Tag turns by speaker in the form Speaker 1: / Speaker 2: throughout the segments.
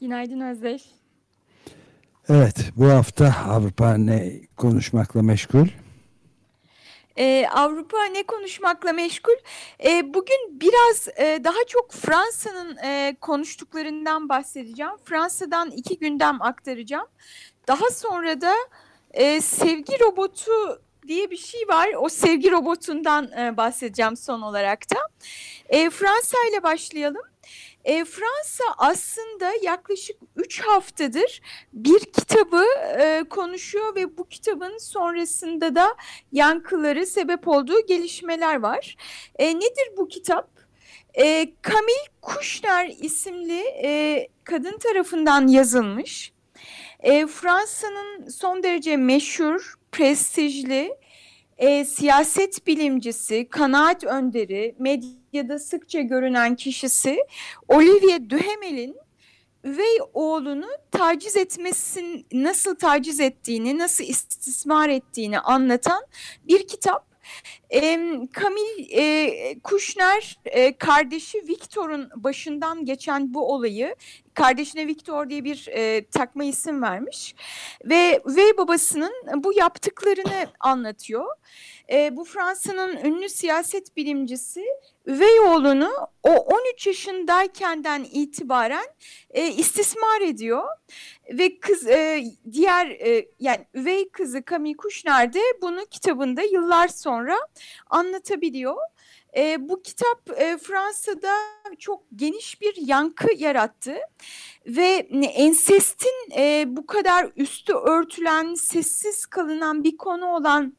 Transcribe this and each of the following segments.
Speaker 1: Günaydın Özdeş.
Speaker 2: Evet, bu hafta Avrupa ne konuşmakla meşgul?
Speaker 1: Ee, Avrupa ne konuşmakla meşgul? Ee, bugün biraz e, daha çok Fransa'nın e, konuştuklarından bahsedeceğim. Fransa'dan iki gündem aktaracağım. Daha sonra da e, sevgi robotu diye bir şey var. O sevgi robotundan e, bahsedeceğim son olarak da. E, Fransa ile başlayalım. E, Fransa aslında yaklaşık 3 haftadır bir kitabı e, konuşuyor ve bu kitabın sonrasında da yankıları sebep olduğu gelişmeler var. E, nedir bu kitap? E, Camille Kuşner isimli e, kadın tarafından yazılmış. E, Fransa'nın son derece meşhur, prestijli, e, siyaset bilimcisi, kanaat önderi, medyada sıkça görünen kişisi Olivier Duhamel'in üvey oğlunu taciz etmesin, nasıl taciz ettiğini, nasıl istismar ettiğini anlatan bir kitap. E, Camille e, Kuşner e, kardeşi Victor'un başından geçen bu olayı kardeşine Victor diye bir e, takma isim vermiş ve ve babasının bu yaptıklarını anlatıyor. E, bu Fransa'nın ünlü siyaset bilimcisi üvey oğlunu o 13 yaşındaykenden itibaren e, istismar ediyor ve kız e, diğer e, yani üvey kızı Camille Kuşner de bunu kitabında yıllar sonra anlatabiliyor. E, bu kitap e, Fransa'da çok geniş bir yankı yarattı ve ensestin e, bu kadar üstü örtülen, sessiz kalınan bir konu olan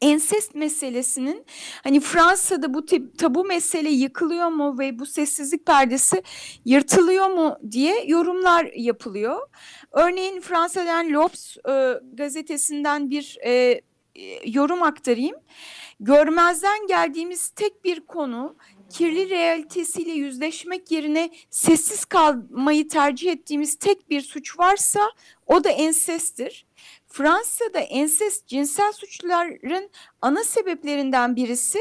Speaker 1: ensest meselesinin hani Fransa'da bu tabu mesele yıkılıyor mu ve bu sessizlik perdesi yırtılıyor mu diye yorumlar yapılıyor. Örneğin Fransa'dan L'Obs e, gazetesinden bir e, yorum aktarayım. Görmezden geldiğimiz tek bir konu kirli realitesiyle yüzleşmek yerine sessiz kalmayı tercih ettiğimiz tek bir suç varsa o da ensestir. Fransa'da ensest cinsel suçların ana sebeplerinden birisi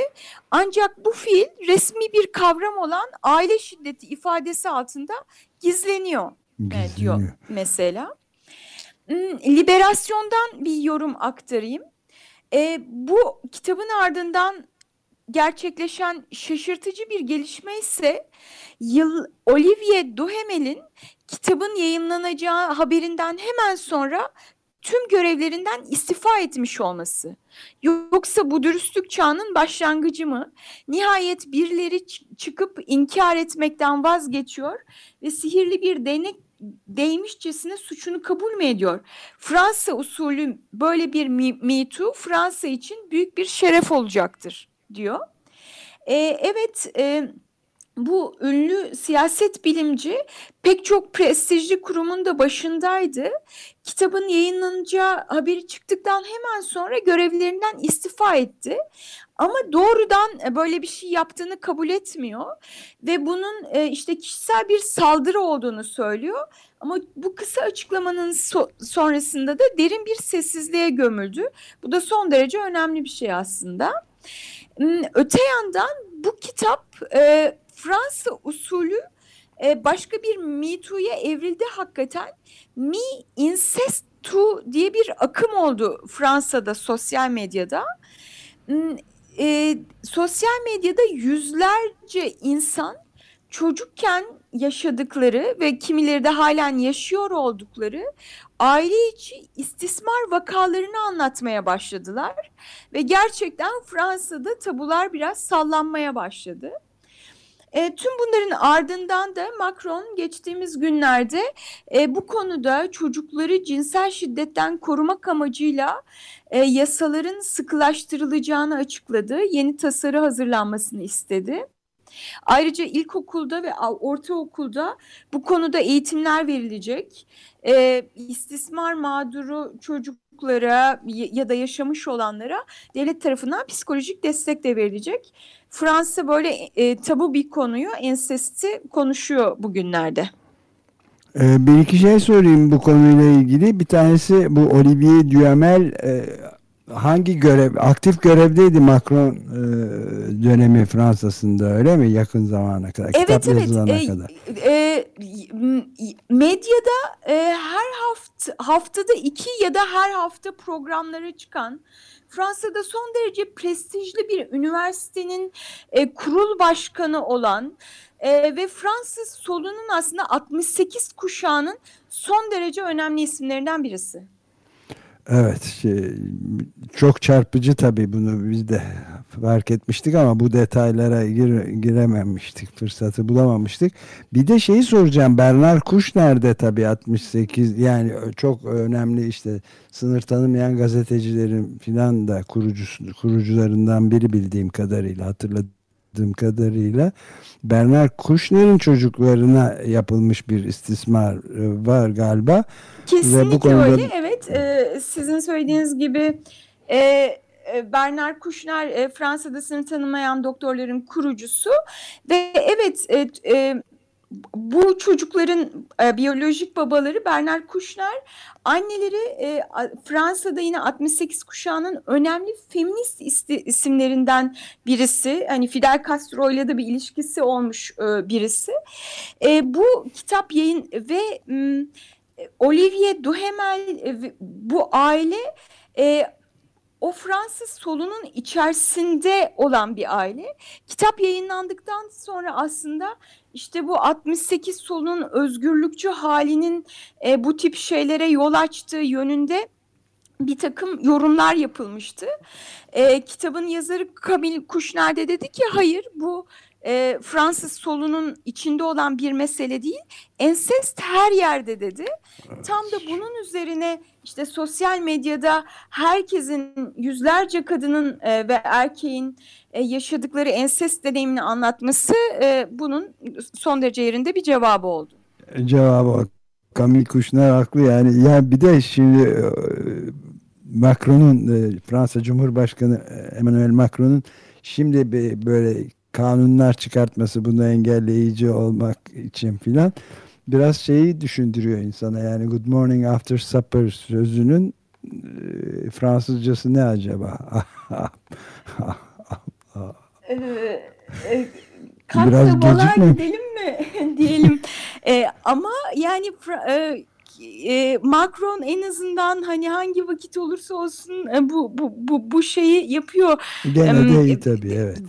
Speaker 1: ancak bu fiil resmi bir kavram olan aile şiddeti ifadesi altında gizleniyor, gizleniyor. diyor mesela. Liberasyondan bir yorum aktarayım. E, bu kitabın ardından gerçekleşen şaşırtıcı bir gelişme ise yıl Olivier Duhamel'in kitabın yayınlanacağı haberinden hemen sonra tüm görevlerinden istifa etmiş olması. Yoksa bu dürüstlük çağının başlangıcı mı? Nihayet birileri çıkıp inkar etmekten vazgeçiyor ve sihirli bir değnek değmişçesine suçunu kabul mü ediyor? Fransa usulü böyle bir Me Too Fransa için büyük bir şeref olacaktır diyor. E, evet e, bu ünlü siyaset bilimci pek çok prestijli kurumun da başındaydı. Kitabın yayınlanacağı haberi çıktıktan hemen sonra görevlerinden istifa etti. Ama doğrudan e, böyle bir şey yaptığını kabul etmiyor ve bunun e, işte kişisel bir saldırı olduğunu söylüyor. Ama bu kısa açıklamanın so sonrasında da derin bir sessizliğe gömüldü. Bu da son derece önemli bir şey aslında. Hmm, öte yandan bu kitap e, Fransa usulü e, başka bir Me Too'ya evrildi hakikaten. Me Incest To diye bir akım oldu Fransa'da sosyal medyada. Hmm, e, sosyal medyada yüzlerce insan çocukken yaşadıkları ve kimileri de halen yaşıyor oldukları aile içi istismar vakalarını anlatmaya başladılar ve gerçekten Fransa'da tabular biraz sallanmaya başladı. E, tüm bunların ardından da Macron geçtiğimiz günlerde e, bu konuda çocukları cinsel şiddetten korumak amacıyla e, yasaların sıkılaştırılacağını açıkladı. Yeni tasarı hazırlanmasını istedi. Ayrıca ilkokulda ve ortaokulda bu konuda eğitimler verilecek. E, istismar mağduru çocuklara ya da yaşamış olanlara devlet tarafından psikolojik destek de verilecek. Fransa böyle e, tabu bir konuyu, ensesti konuşuyor bugünlerde.
Speaker 2: Ee, bir iki şey sorayım bu konuyla ilgili. Bir tanesi bu Olivier Duhamel e, hangi görev, aktif görevdeydi Macron e, dönemi Fransa'sında öyle mi yakın zamana kadar?
Speaker 1: Evet Kitap evet. E, kadar. E, medyada e, her hafta haftada iki ya da her hafta programlara çıkan Fransa'da son derece prestijli bir üniversitenin e, kurul başkanı olan e, ve Fransız solunun aslında 68 kuşağının son derece önemli isimlerinden birisi.
Speaker 2: Evet şey, çok çarpıcı tabii bunu biz de fark etmiştik ama bu detaylara gir, girememiştik fırsatı bulamamıştık. Bir de şeyi soracağım Bernard Kuş nerede tabii 68 yani çok önemli işte sınır tanımayan gazetecilerin filan da kurucusu, kurucularından biri bildiğim kadarıyla hatırladığım kadarıyla Bernard Kuşner'in çocuklarına yapılmış bir istismar e, var galiba.
Speaker 1: Kesinlikle Ve bu konuda... öyle evet e, sizin söylediğiniz gibi e, e Bernard Kuşner e, Fransa'da sınır tanımayan doktorların kurucusu ve evet e, e, bu çocukların e, biyolojik babaları Bernard Kuşner, anneleri e, Fransa'da yine 68 kuşağının önemli feminist isimlerinden birisi. Hani Fidel Castro ile de bir ilişkisi olmuş e, birisi. E, bu kitap yayın ve m, Olivier Duhamel e, bu aile e, o Fransız solunun içerisinde olan bir aile. Kitap yayınlandıktan sonra aslında işte bu 68 solunun özgürlükçü halinin e, bu tip şeylere yol açtığı yönünde bir takım yorumlar yapılmıştı. E, kitabın yazarı Camille Kuşner de dedi ki hayır bu e, Fransız solunun içinde olan bir mesele değil. Ensest her yerde dedi. Tam da bunun üzerine işte sosyal medyada herkesin yüzlerce kadının e, ve erkeğin e, yaşadıkları ensest deneyimini anlatması e, bunun son derece yerinde bir cevabı oldu.
Speaker 2: Cevabı Camille Kuşner haklı yani. Yani bir de şimdi e, Macron'un e, Fransa Cumhurbaşkanı e, Emmanuel Macron'un şimdi böyle kanunlar çıkartması bunu engelleyici olmak için filan biraz şeyi düşündürüyor insana yani good morning after supper sözünün e, Fransızcası ne acaba?
Speaker 1: ee, e, Biraz gecikme. gidelim mi diyelim. e, ama yani e, e, Macron en azından hani hangi vakit olursa olsun e, bu, bu, bu, bu şeyi yapıyor.
Speaker 2: Gene de iyi tabii evet.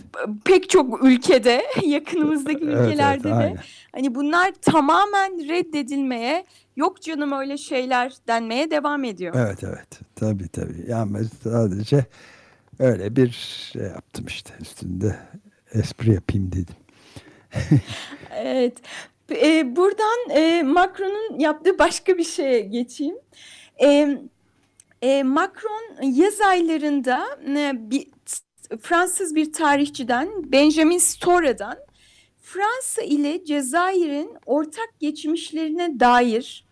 Speaker 1: Pek çok ülkede yakınımızdaki ülkelerde evet, evet, de hani bunlar tamamen reddedilmeye yok canım öyle şeyler denmeye devam ediyor.
Speaker 2: Evet evet tabii tabii yani sadece öyle bir şey yaptım işte üstünde espri yapayım dedim.
Speaker 1: evet. E, buradan e, Macron'un yaptığı başka bir şeye geçeyim. E, e, Macron yaz aylarında e, bir, Fransız bir tarihçiden Benjamin Stora'dan Fransa ile Cezayir'in ortak geçmişlerine dair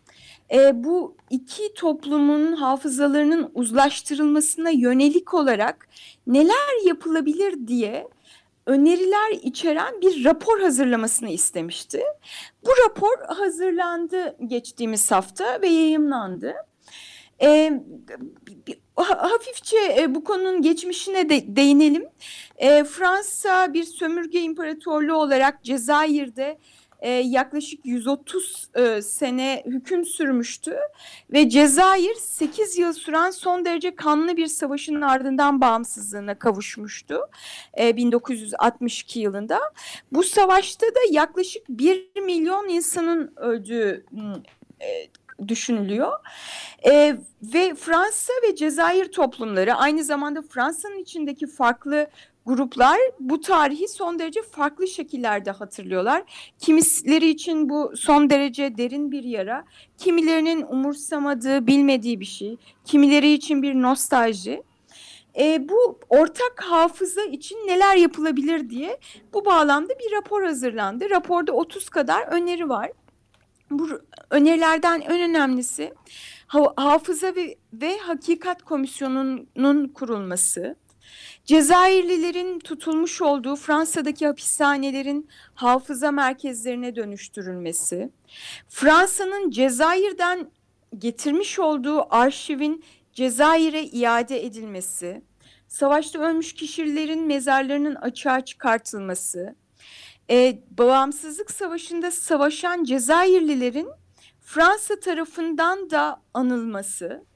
Speaker 1: e, bu iki toplumun hafızalarının uzlaştırılmasına yönelik olarak neler yapılabilir diye öneriler içeren bir rapor hazırlamasını istemişti. Bu rapor hazırlandı geçtiğimiz hafta ve yayımlandı. E, hafifçe bu konunun geçmişine de değinelim. E, Fransa bir sömürge imparatorluğu olarak Cezayir'de e, yaklaşık 130 e, sene hüküm sürmüştü ve Cezayir 8 yıl süren son derece kanlı bir savaşın ardından bağımsızlığına kavuşmuştu e, 1962 yılında. Bu savaşta da yaklaşık 1 milyon insanın öldüğü e, düşünülüyor. E, ve Fransa ve Cezayir toplumları aynı zamanda Fransa'nın içindeki farklı gruplar bu tarihi son derece farklı şekillerde hatırlıyorlar. Kimileri için bu son derece derin bir yara, kimilerinin umursamadığı, bilmediği bir şey, kimileri için bir nostalji. E, bu ortak hafıza için neler yapılabilir diye bu bağlamda bir rapor hazırlandı. Raporda 30 kadar öneri var. Bu önerilerden en önemlisi hafıza ve, ve hakikat komisyonunun kurulması. Cezayirlilerin tutulmuş olduğu Fransa'daki hapishanelerin hafıza merkezlerine dönüştürülmesi, Fransa'nın Cezayir'den getirmiş olduğu arşivin Cezayir'e iade edilmesi, savaşta ölmüş kişilerin mezarlarının açığa çıkartılması, e, bağımsızlık savaşında savaşan Cezayirlilerin Fransa tarafından da anılması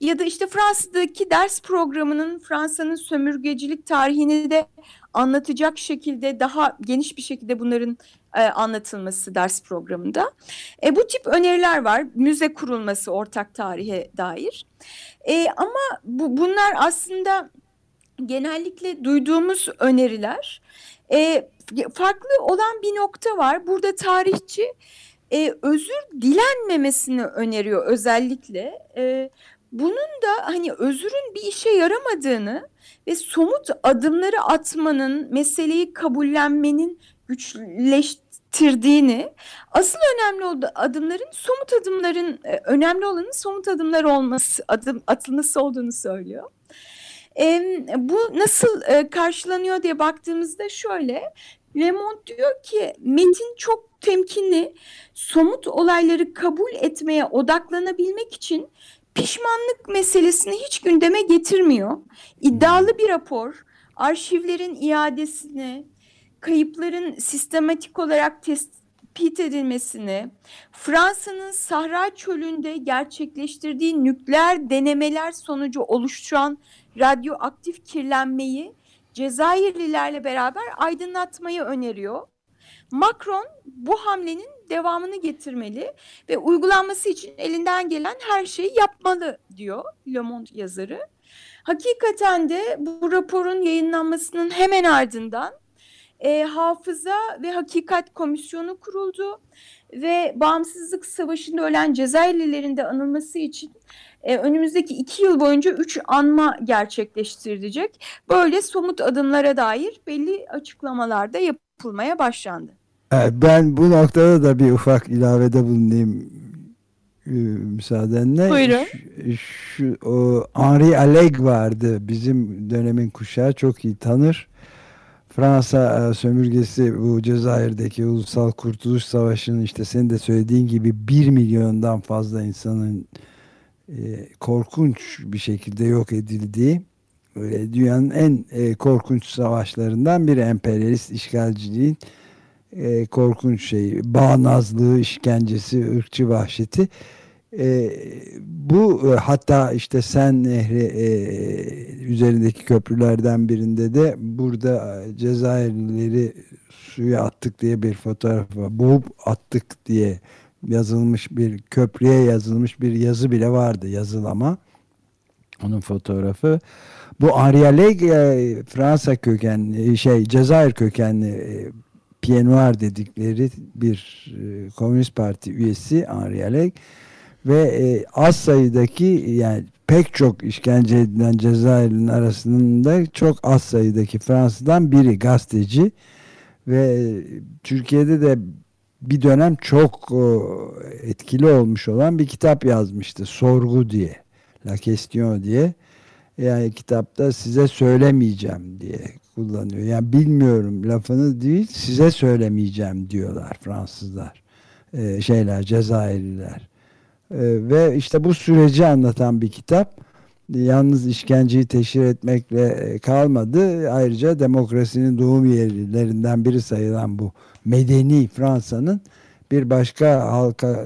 Speaker 1: ya da işte Fransa'daki ders programının Fransa'nın sömürgecilik tarihini de anlatacak şekilde daha geniş bir şekilde bunların e, anlatılması ders programında. E, bu tip öneriler var. Müze kurulması ortak tarihe dair. E, ama bu, bunlar aslında genellikle duyduğumuz öneriler. E, farklı olan bir nokta var. Burada tarihçi e, özür dilenmemesini öneriyor özellikle. E, bunun da hani özürün bir işe yaramadığını ve somut adımları atmanın, meseleyi kabullenmenin güçleştirdiğini, asıl önemli olduğu adımların somut adımların e, önemli olanın somut adımlar olması, adım atılması olduğunu söylüyor. E, bu nasıl e, karşılanıyor diye baktığımızda şöyle, Lemont diyor ki metin çok temkinli, somut olayları kabul etmeye odaklanabilmek için pişmanlık meselesini hiç gündeme getirmiyor. İddialı bir rapor, arşivlerin iadesini, kayıpların sistematik olarak tespit edilmesini, Fransa'nın Sahra Çölü'nde gerçekleştirdiği nükleer denemeler sonucu oluşan radyoaktif kirlenmeyi Cezayirlilerle beraber aydınlatmayı öneriyor. Macron bu hamlenin devamını getirmeli ve uygulanması için elinden gelen her şeyi yapmalı diyor Le Monde yazarı. Hakikaten de bu raporun yayınlanmasının hemen ardından e, Hafıza ve Hakikat Komisyonu kuruldu ve Bağımsızlık Savaşı'nda ölen Cezayirlilerin de anılması için e, önümüzdeki iki yıl boyunca üç anma gerçekleştirilecek. Böyle somut adımlara dair belli açıklamalarda yapılmaya başlandı.
Speaker 2: Evet, ben bu noktada da bir ufak ilavede bulunayım e, müsaadenle.
Speaker 1: Buyurun.
Speaker 2: Şu, şu o Henri Alleg vardı. Bizim dönemin kuşağı çok iyi tanır. Fransa e, sömürgesi bu Cezayir'deki Ulusal Kurtuluş Savaşı'nın işte senin de söylediğin gibi bir milyondan fazla insanın e, korkunç bir şekilde yok edildiği dünyanın en e, korkunç savaşlarından biri emperyalist işgalciliğin e, korkunç şey bağnazlığı, işkencesi, ırkçı vahşeti e, bu e, hatta işte Sen Nehri e, üzerindeki köprülerden birinde de burada e, Cezayirlileri suya attık diye bir fotoğraf var. Boğup attık diye yazılmış bir köprüye yazılmış bir yazı bile vardı yazılama. Onun fotoğrafı. Bu Arialeg e, Fransa kökenli şey Cezayir kökenli e, Pied Noir dedikleri bir e, Komünist Parti üyesi Arialeg ve e, az sayıdaki yani pek çok işkence edilen Cezayir'in arasında çok az sayıdaki Fransızdan biri gazeteci ve Türkiye'de de bir dönem çok etkili olmuş olan bir kitap yazmıştı. Sorgu diye. La Question diye. Yani kitapta size söylemeyeceğim diye kullanıyor. Yani bilmiyorum lafını değil size söylemeyeceğim diyorlar Fransızlar. Ee, şeyler Cezayirliler. Ee, ve işte bu süreci anlatan bir kitap. yalnız işkenceyi teşhir etmekle e, kalmadı. Ayrıca demokrasinin doğum yerlerinden biri sayılan bu medeni Fransa'nın bir başka halka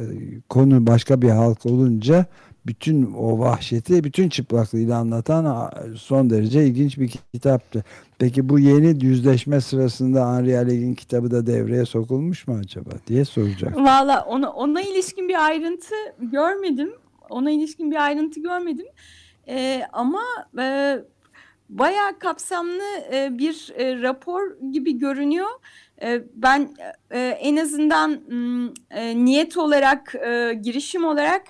Speaker 2: konu başka bir halk olunca bütün o vahşeti bütün çıplaklığıyla anlatan son derece ilginç bir kitaptı. Peki bu yeni yüzleşme sırasında Henri Alleg'in kitabı da devreye sokulmuş mu acaba diye soracak.
Speaker 1: Valla ona, ona ilişkin bir ayrıntı görmedim. Ona ilişkin bir ayrıntı görmedim. Ee, ama e, bayağı kapsamlı e, bir e, rapor gibi görünüyor. E, ben e, en azından e, niyet olarak, e, girişim olarak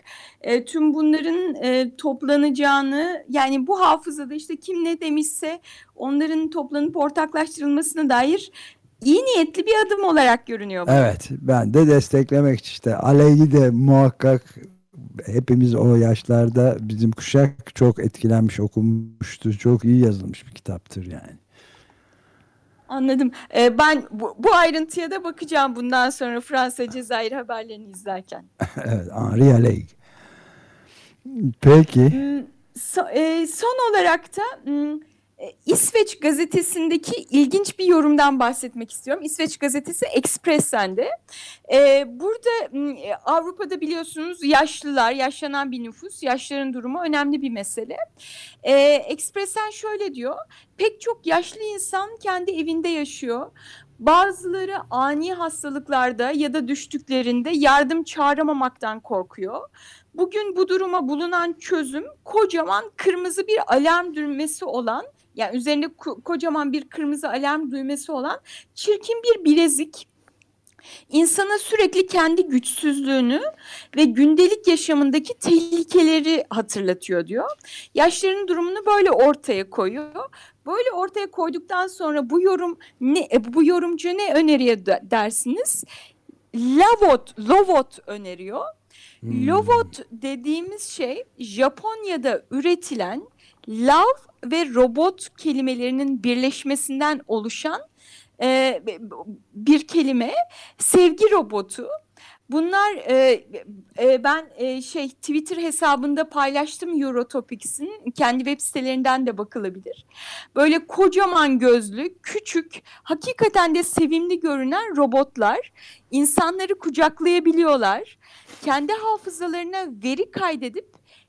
Speaker 1: tüm bunların toplanacağını, yani bu hafızada işte kim ne demişse onların toplanıp ortaklaştırılmasına dair iyi niyetli bir adım olarak görünüyor. Bu.
Speaker 2: Evet, ben de desteklemek işte. Aleyhi de muhakkak hepimiz o yaşlarda bizim kuşak çok etkilenmiş okumuştu. Çok iyi yazılmış bir kitaptır yani.
Speaker 1: Anladım. Ee, ben bu, bu ayrıntıya da bakacağım bundan sonra Fransa Cezayir haberlerini izlerken.
Speaker 2: evet, Henri Alleg. Peki.
Speaker 1: Hmm, so, e, son olarak da hmm, İsveç gazetesindeki ilginç bir yorumdan bahsetmek istiyorum. İsveç gazetesi Expressen'de. Ee, burada e, Avrupa'da biliyorsunuz yaşlılar, yaşlanan bir nüfus, yaşların durumu önemli bir mesele. Ee, Expressen şöyle diyor, pek çok yaşlı insan kendi evinde yaşıyor. Bazıları ani hastalıklarda ya da düştüklerinde yardım çağıramamaktan korkuyor. Bugün bu duruma bulunan çözüm kocaman kırmızı bir alarm düğmesi olan yani üzerinde kocaman bir kırmızı alarm düğmesi olan çirkin bir bilezik insana sürekli kendi güçsüzlüğünü ve gündelik yaşamındaki tehlikeleri hatırlatıyor diyor. Yaşların durumunu böyle ortaya koyuyor. Böyle ortaya koyduktan sonra bu yorum ne bu yorumcu ne öneriyor dersiniz? Lavot, Lovot öneriyor. Hmm. Lovot dediğimiz şey Japonya'da üretilen love ve robot kelimelerinin birleşmesinden oluşan e, bir kelime sevgi robotu. Bunlar e, e, ben e, şey Twitter hesabında paylaştım Eurotopics'in kendi web sitelerinden de bakılabilir. Böyle kocaman gözlü, küçük, hakikaten de sevimli görünen robotlar insanları kucaklayabiliyorlar. Kendi hafızalarına veri kaydedip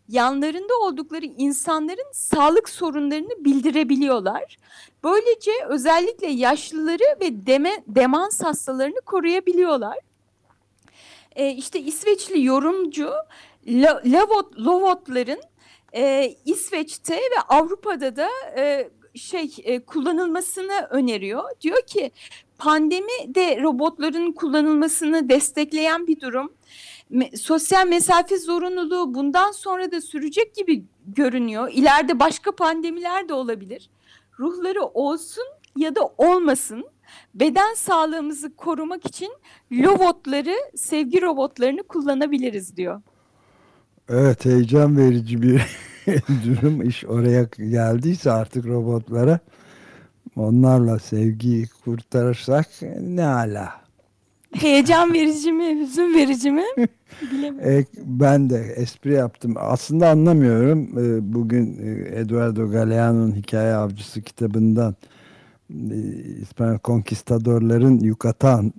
Speaker 1: yanlarında oldukları insanların sağlık sorunlarını bildirebiliyorlar. Böylece özellikle yaşlıları ve deme, demans hastalarını koruyabiliyorlar. E, işte İsveçli yorumcu Lavot, Lovotların e, İsveç'te ve Avrupa'da da e, şey e, kullanılmasını öneriyor. Diyor ki pandemi de robotların kullanılmasını destekleyen bir durum me, sosyal mesafe zorunluluğu bundan sonra da sürecek gibi görünüyor. İleride başka pandemiler de olabilir. Ruhları olsun ya da olmasın beden sağlığımızı korumak için robotları, sevgi robotlarını kullanabiliriz diyor.
Speaker 2: Evet heyecan verici bir durum iş oraya geldiyse artık robotlara onlarla sevgiyi kurtarırsak ne ala.
Speaker 1: Heyecan verici mi, hüzün verici mi?
Speaker 2: E, ben de espri yaptım. Aslında anlamıyorum. E, bugün e, Eduardo Galeano'nun Hikaye Avcısı kitabından İspanyol konkistadorların Yucatan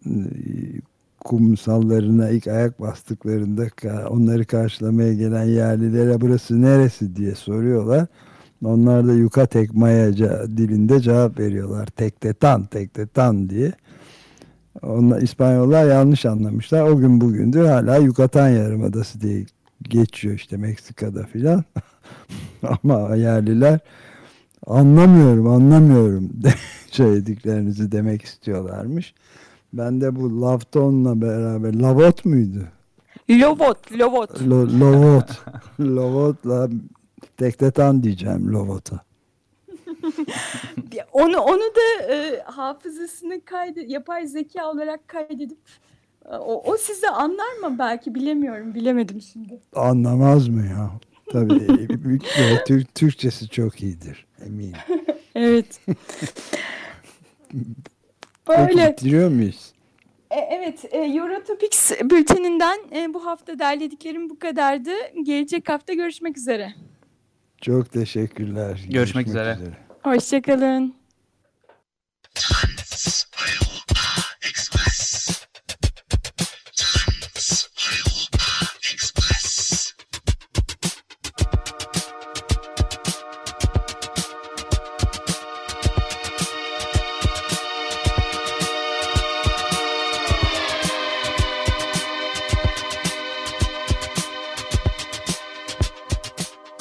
Speaker 2: kumsallarına ilk ayak bastıklarında onları karşılamaya gelen yerlilere burası neresi diye soruyorlar. Onlar da Yukatek Maya dilinde cevap veriyorlar. Tektetan, tektetan diye. Onlar İspanyollar yanlış anlamışlar. O gün bugündür hala Yucatan Yarımadası diye geçiyor işte Meksika'da filan. Ama yerliler anlamıyorum anlamıyorum söylediklerinizi demek istiyorlarmış. Ben de bu Lavton'la beraber Lavot muydu?
Speaker 1: Lovot, Lovot.
Speaker 2: Lo, lovot. Lovot'la tektetan diyeceğim Lovot'a.
Speaker 1: onu onu da e, hafızasını kaydet yapay zeka olarak kaydedip e, o, o size anlar mı belki bilemiyorum bilemedim şimdi.
Speaker 2: Anlamaz mı ya? Tabii Türk, Türkçesi çok iyidir eminim.
Speaker 1: evet.
Speaker 2: Böyle. Bitiriyor muyuz?
Speaker 1: E, evet, e, Eurotopics bülteninden e, bu hafta derlediklerim bu kadardı. Gelecek hafta görüşmek üzere.
Speaker 2: Çok teşekkürler.
Speaker 3: Görüşmek üzere.
Speaker 1: Hoşçakalın.